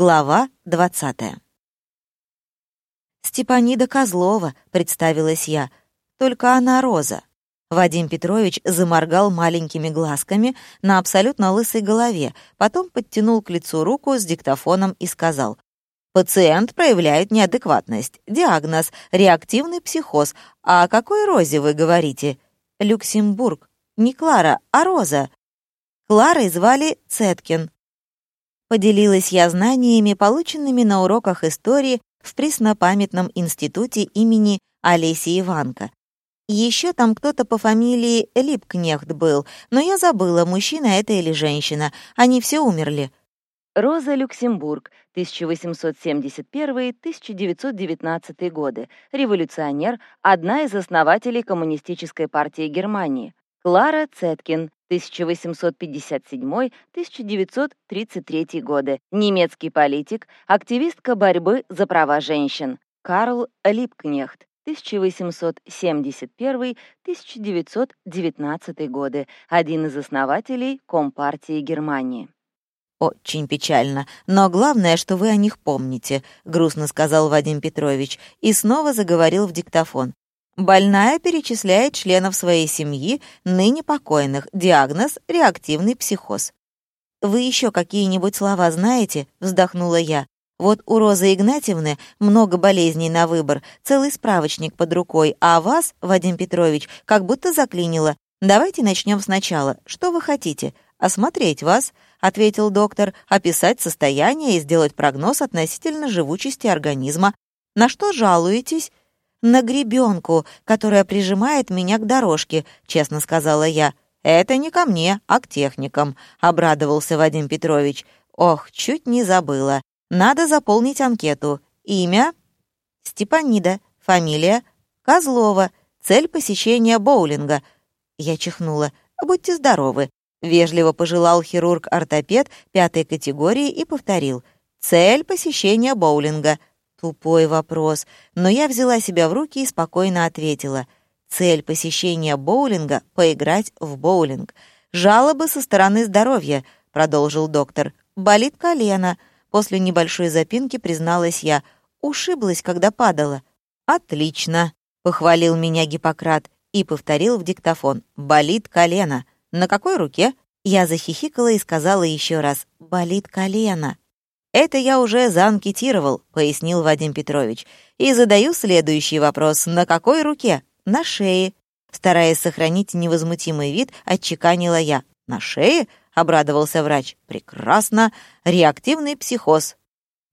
Глава двадцатая. «Степанида Козлова», — представилась я, — «только она Роза». Вадим Петрович заморгал маленькими глазками на абсолютно лысой голове, потом подтянул к лицу руку с диктофоном и сказал, «Пациент проявляет неадекватность. Диагноз — реактивный психоз. А о какой Розе вы говорите?» «Люксембург. Не Клара, а Роза». Кларой звали Цеткин. Поделилась я знаниями, полученными на уроках истории в преснопамятном институте имени Олеси Иванко. Еще там кто-то по фамилии Липкнехт был, но я забыла, мужчина это или женщина. Они все умерли. Роза Люксембург, 1871-1919 годы, революционер, одна из основателей Коммунистической партии Германии. Клара Цеткин, 1857-1933 годы, немецкий политик, активистка борьбы за права женщин. Карл Липкнехт, 1871-1919 годы, один из основателей Компартии Германии. «Очень печально, но главное, что вы о них помните», — грустно сказал Вадим Петрович и снова заговорил в диктофон. Больная перечисляет членов своей семьи, ныне покойных. Диагноз — реактивный психоз. «Вы еще какие-нибудь слова знаете?» — вздохнула я. «Вот у Розы Игнатьевны много болезней на выбор, целый справочник под рукой, а вас, Вадим Петрович, как будто заклинило. Давайте начнем сначала. Что вы хотите? Осмотреть вас?» — ответил доктор, «описать состояние и сделать прогноз относительно живучести организма. На что жалуетесь?» На гребенку, которая прижимает меня к дорожке», — честно сказала я. «Это не ко мне, а к техникам», — обрадовался Вадим Петрович. «Ох, чуть не забыла. Надо заполнить анкету. Имя?» «Степанида. Фамилия?» «Козлова. Цель посещения боулинга». Я чихнула. «Будьте здоровы», — вежливо пожелал хирург-ортопед пятой категории и повторил. «Цель посещения боулинга». Тупой вопрос, но я взяла себя в руки и спокойно ответила. Цель посещения боулинга — поиграть в боулинг. «Жалобы со стороны здоровья», — продолжил доктор. «Болит колено». После небольшой запинки призналась я. Ушиблась, когда падала. «Отлично», — похвалил меня Гиппократ и повторил в диктофон. «Болит колено». «На какой руке?» Я захихикала и сказала еще раз. «Болит колено». «Это я уже заанкетировал», — пояснил Вадим Петрович. «И задаю следующий вопрос. На какой руке?» «На шее». Стараясь сохранить невозмутимый вид, отчеканила я. «На шее?» — обрадовался врач. «Прекрасно. Реактивный психоз.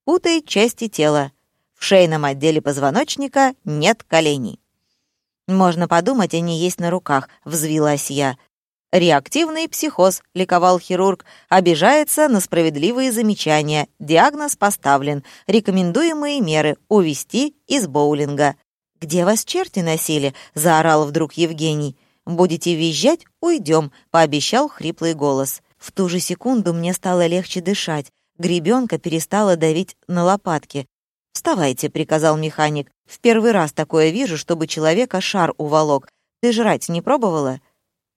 Путает части тела. В шейном отделе позвоночника нет коленей». «Можно подумать, они есть на руках», — взвилась я. «Реактивный психоз», — ликовал хирург, обижается на справедливые замечания. Диагноз поставлен. Рекомендуемые меры — увести из боулинга. «Где вас черти носили?» — заорал вдруг Евгений. «Будете визжать? Уйдем», — пообещал хриплый голос. В ту же секунду мне стало легче дышать. Гребенка перестала давить на лопатки. «Вставайте», — приказал механик. «В первый раз такое вижу, чтобы человека шар уволок. Ты жрать не пробовала?»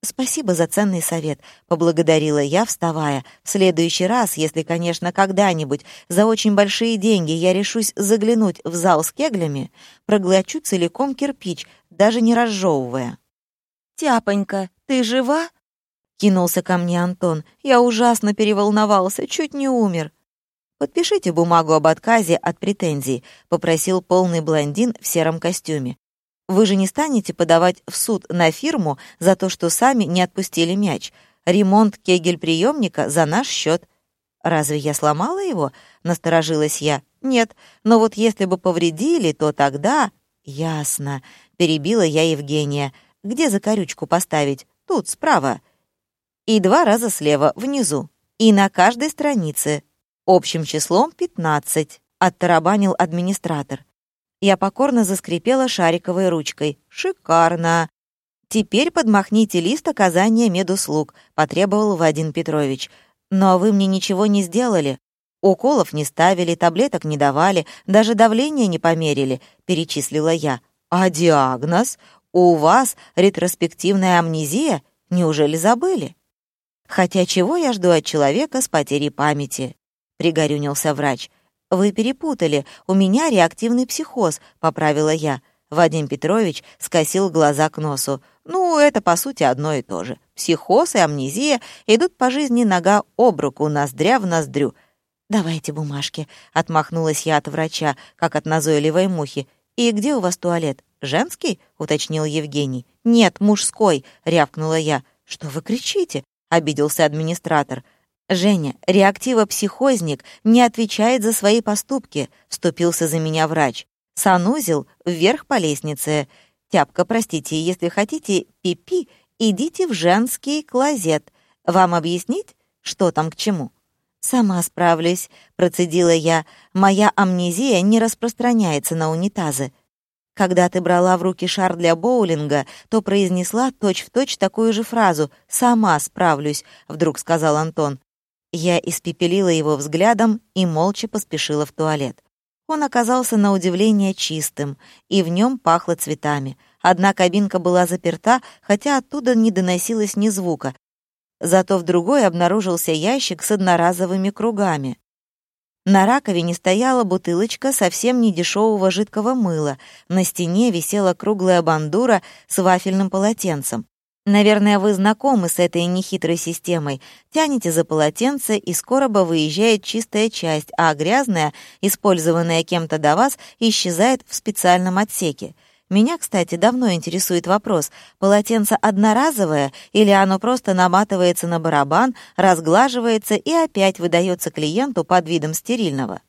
«Спасибо за ценный совет», — поблагодарила я, вставая. «В следующий раз, если, конечно, когда-нибудь за очень большие деньги я решусь заглянуть в зал с кеглями, проглочу целиком кирпич, даже не разжевывая». «Тяпонька, ты жива?» — кинулся ко мне Антон. Я ужасно переволновался, чуть не умер. «Подпишите бумагу об отказе от претензий», — попросил полный блондин в сером костюме. Вы же не станете подавать в суд на фирму за то, что сами не отпустили мяч. Ремонт кегель-приемника за наш счет. Разве я сломала его? Насторожилась я. Нет, но вот если бы повредили, то тогда... Ясно. Перебила я Евгения. Где закорючку поставить? Тут, справа. И два раза слева, внизу. И на каждой странице. Общим числом 15. Оттарабанил администратор. Я покорно заскрипела шариковой ручкой. «Шикарно!» «Теперь подмахните лист оказания медуслуг», — потребовал Вадим Петрович. «Но вы мне ничего не сделали. Уколов не ставили, таблеток не давали, даже давление не померили», — перечислила я. «А диагноз? У вас ретроспективная амнезия? Неужели забыли?» «Хотя чего я жду от человека с потерей памяти?» — пригорюнился врач. «Вы перепутали. У меня реактивный психоз», — поправила я. Вадим Петрович скосил глаза к носу. «Ну, это, по сути, одно и то же. Психоз и амнезия идут по жизни нога об руку, ноздря в ноздрю». «Давайте бумажки», — отмахнулась я от врача, как от назойливой мухи. «И где у вас туалет? Женский?» — уточнил Евгений. «Нет, мужской», — рявкнула я. «Что вы кричите?» — обиделся администратор. «Женя, реактивопсихозник не отвечает за свои поступки», — вступился за меня врач. «Санузел вверх по лестнице. Тяпка, простите, если хотите пипи, идите в женский клозет. Вам объяснить, что там к чему?» «Сама справлюсь», — процедила я. «Моя амнезия не распространяется на унитазы». Когда ты брала в руки шар для боулинга, то произнесла точь-в-точь точь такую же фразу «сама справлюсь», — вдруг сказал Антон. Я испепелила его взглядом и молча поспешила в туалет. Он оказался на удивление чистым, и в нем пахло цветами. Одна кабинка была заперта, хотя оттуда не доносилось ни звука. Зато в другой обнаружился ящик с одноразовыми кругами. На раковине стояла бутылочка совсем недешевого жидкого мыла. На стене висела круглая бандура с вафельным полотенцем. Наверное, вы знакомы с этой нехитрой системой. Тянете за полотенце, и с короба выезжает чистая часть, а грязная, использованная кем-то до вас, исчезает в специальном отсеке. Меня, кстати, давно интересует вопрос, полотенце одноразовое или оно просто наматывается на барабан, разглаживается и опять выдается клиенту под видом стерильного.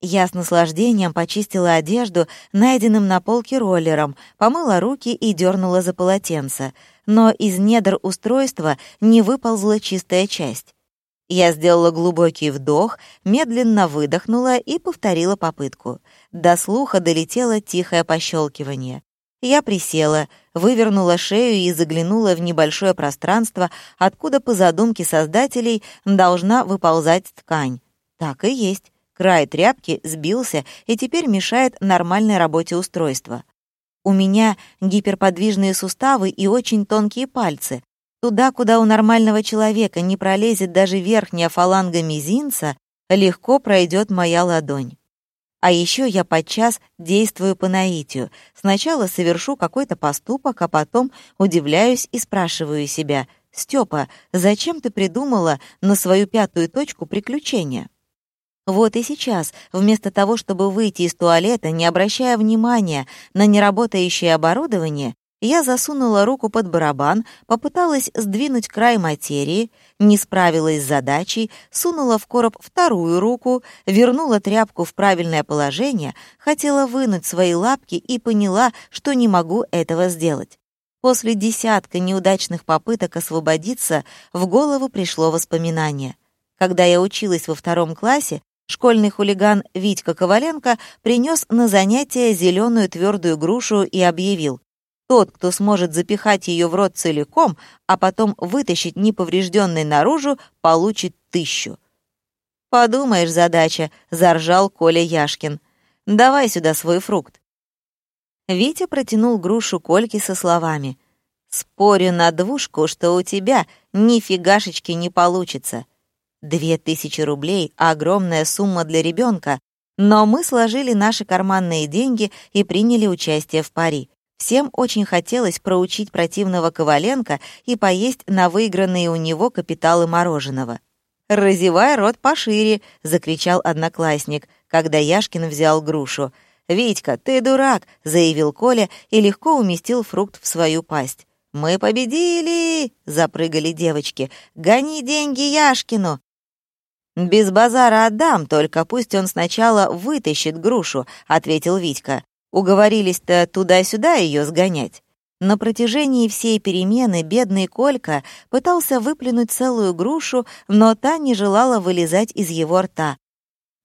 Я с наслаждением почистила одежду найденным на полке роллером, помыла руки и дернула за полотенце — но из недр устройства не выползла чистая часть. Я сделала глубокий вдох, медленно выдохнула и повторила попытку. До слуха долетело тихое пощелкивание. Я присела, вывернула шею и заглянула в небольшое пространство, откуда, по задумке создателей, должна выползать ткань. Так и есть. Край тряпки сбился и теперь мешает нормальной работе устройства. У меня гиперподвижные суставы и очень тонкие пальцы. Туда, куда у нормального человека не пролезет даже верхняя фаланга мизинца, легко пройдет моя ладонь. А еще я подчас действую по наитию. Сначала совершу какой-то поступок, а потом удивляюсь и спрашиваю себя, «Степа, зачем ты придумала на свою пятую точку приключения?» Вот и сейчас, вместо того, чтобы выйти из туалета, не обращая внимания на неработающее оборудование, я засунула руку под барабан, попыталась сдвинуть край материи, не справилась с задачей, сунула в короб вторую руку, вернула тряпку в правильное положение, хотела вынуть свои лапки и поняла, что не могу этого сделать. После десятка неудачных попыток освободиться в голову пришло воспоминание. Когда я училась во втором классе, Школьный хулиган Витька Коваленко принес на занятие зеленую твердую грушу и объявил. Тот, кто сможет запихать ее в рот целиком, а потом вытащить неповрежденной наружу, получит тысячу. «Подумаешь, задача», — заржал Коля Яшкин. «Давай сюда свой фрукт». Витя протянул грушу Кольке со словами. «Спорю на двушку, что у тебя нифигашечки не получится». Две тысячи рублей — огромная сумма для ребенка, но мы сложили наши карманные деньги и приняли участие в пари. Всем очень хотелось проучить противного Коваленко и поесть на выигранные у него капиталы мороженого. «Разевай рот пошире!» — закричал одноклассник, когда Яшкин взял грушу. «Витька, ты дурак!» — заявил Коля и легко уместил фрукт в свою пасть. «Мы победили!» — запрыгали девочки. «Гони деньги Яшкину!» «Без базара отдам, только пусть он сначала вытащит грушу», — ответил Витька. «Уговорились-то туда-сюда ее сгонять». На протяжении всей перемены бедный Колька пытался выплюнуть целую грушу, но та не желала вылезать из его рта.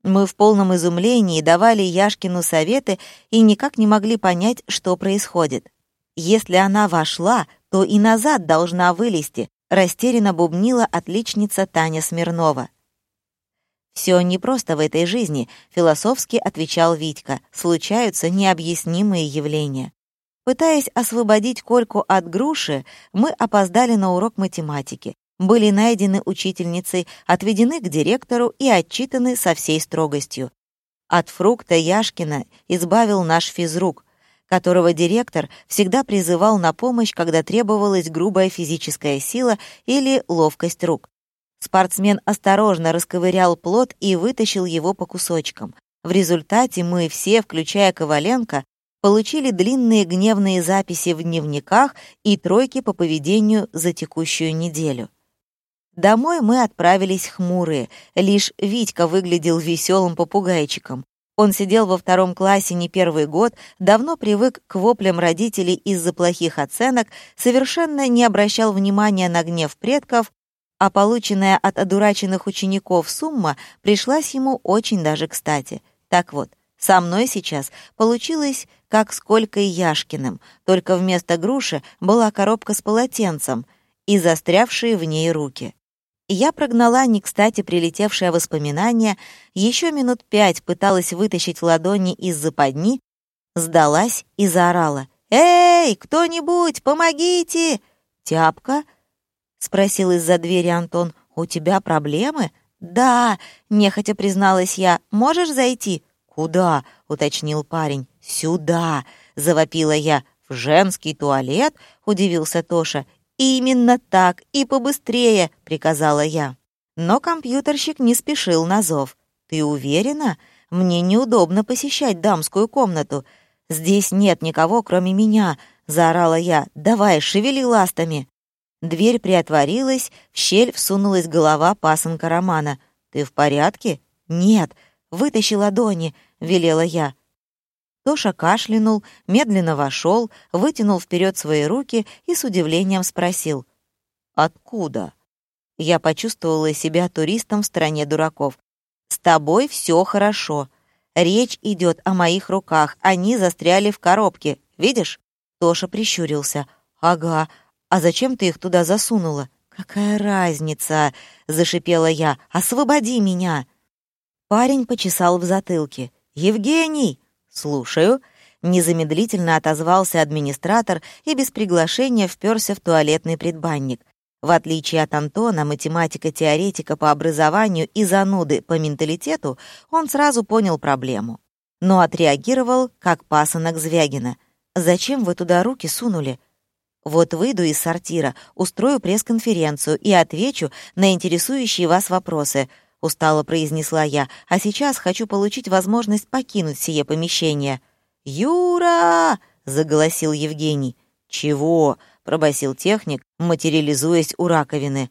Мы в полном изумлении давали Яшкину советы и никак не могли понять, что происходит. Если она вошла, то и назад должна вылезти, растерянно бубнила отличница Таня Смирнова. «Все не просто в этой жизни», — философски отвечал Витька. «Случаются необъяснимые явления». Пытаясь освободить Кольку от груши, мы опоздали на урок математики, были найдены учительницей, отведены к директору и отчитаны со всей строгостью. От фрукта Яшкина избавил наш физрук, которого директор всегда призывал на помощь, когда требовалась грубая физическая сила или ловкость рук. Спортсмен осторожно расковырял плод и вытащил его по кусочкам. В результате мы все, включая Коваленко, получили длинные гневные записи в дневниках и тройки по поведению за текущую неделю. Домой мы отправились хмурые, лишь Витька выглядел веселым попугайчиком. Он сидел во втором классе не первый год, давно привык к воплям родителей из-за плохих оценок, совершенно не обращал внимания на гнев предков, а полученная от одураченных учеников сумма пришлась ему очень даже кстати. Так вот, со мной сейчас получилось как с Колькой Яшкиным, только вместо груши была коробка с полотенцем и застрявшие в ней руки. Я прогнала не кстати прилетевшее воспоминание, еще минут пять пыталась вытащить ладони из западни, сдалась и заорала. «Эй, кто-нибудь, помогите!» «Тяпка?» — спросил из-за двери Антон. «У тебя проблемы?» «Да», — нехотя призналась я. «Можешь зайти?» «Куда?» — уточнил парень. «Сюда!» — завопила я. «В женский туалет?» — удивился Тоша. «Именно так, и побыстрее!» — приказала я. Но компьютерщик не спешил на зов. «Ты уверена? Мне неудобно посещать дамскую комнату. Здесь нет никого, кроме меня!» — заорала я. «Давай, шевели ластами!» Дверь приотворилась, в щель всунулась голова пасынка Романа. «Ты в порядке?» «Нет», «Вытащи ладони», — велела я. Тоша кашлянул, медленно вошел, вытянул вперед свои руки и с удивлением спросил. «Откуда?» Я почувствовала себя туристом в стране дураков. «С тобой все хорошо. Речь идет о моих руках, они застряли в коробке. Видишь?» Тоша прищурился. «Ага, а зачем ты их туда засунула?» «Какая разница?» — зашипела я. «Освободи меня!» Парень почесал в затылке. «Евгений!» «Слушаю», — незамедлительно отозвался администратор и без приглашения вперся в туалетный предбанник. В отличие от Антона, математика-теоретика по образованию и зануды по менталитету, он сразу понял проблему. Но отреагировал, как пасынок Звягина. «Зачем вы туда руки сунули?» «Вот выйду из сортира, устрою пресс-конференцию и отвечу на интересующие вас вопросы», — устало произнесла я, «а сейчас хочу получить возможность покинуть сие помещение». «Юра!» — заголосил Евгений. «Чего?» — пробасил техник, материализуясь у раковины.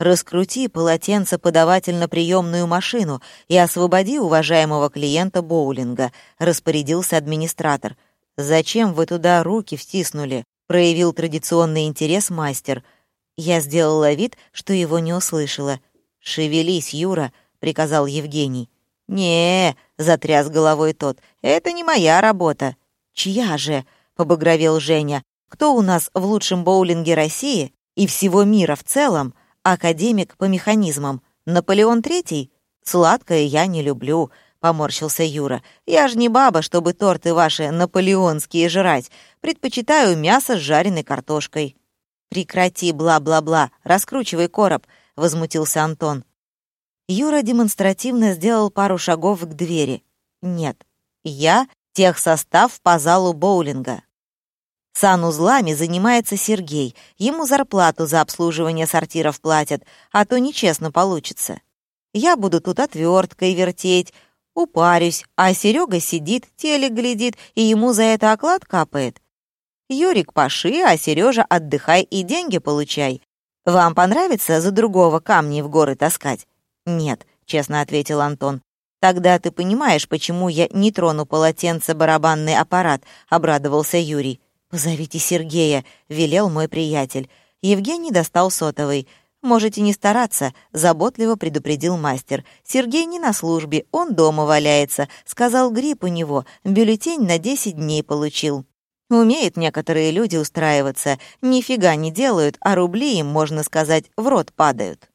«Раскрути полотенце-подавательно-приемную машину и освободи уважаемого клиента боулинга», — распорядился администратор. «Зачем вы туда руки втиснули?» — проявил традиционный интерес мастер. Я сделала вид, что его не услышала. «Шевелись, Юра», — приказал Евгений. не затряс головой тот, — «это не моя работа». «Чья же?» — побагровел Женя. «Кто у нас в лучшем боулинге России и всего мира в целом академик по механизмам? Наполеон Третий? Сладкое я не люблю», — поморщился Юра. «Я ж не баба, чтобы торты ваши наполеонские жрать. Предпочитаю мясо с жареной картошкой». «Прекрати, бла-бла-бла, раскручивай короб», возмутился Антон. Юра демонстративно сделал пару шагов к двери. «Нет, я техсостав по залу боулинга». Санузлами занимается Сергей. Ему зарплату за обслуживание сортиров платят, а то нечестно получится. Я буду тут отверткой вертеть, упарюсь, а Серега сидит, телек глядит, и ему за это оклад капает. Юрик паши, а Сережа отдыхай и деньги получай. Вам понравится за другого камни в горы таскать?» «Нет», — честно ответил Антон. «Тогда ты понимаешь, почему я не трону полотенце барабанный аппарат», — обрадовался Юрий. «Позовите Сергея», — велел мой приятель. Евгений достал сотовый. «Можете не стараться», — заботливо предупредил мастер. «Сергей не на службе, он дома валяется. Сказал, грипп у него, бюллетень на 10 дней получил». Умеют некоторые люди устраиваться, нифига не делают, а рубли им, можно сказать, в рот падают.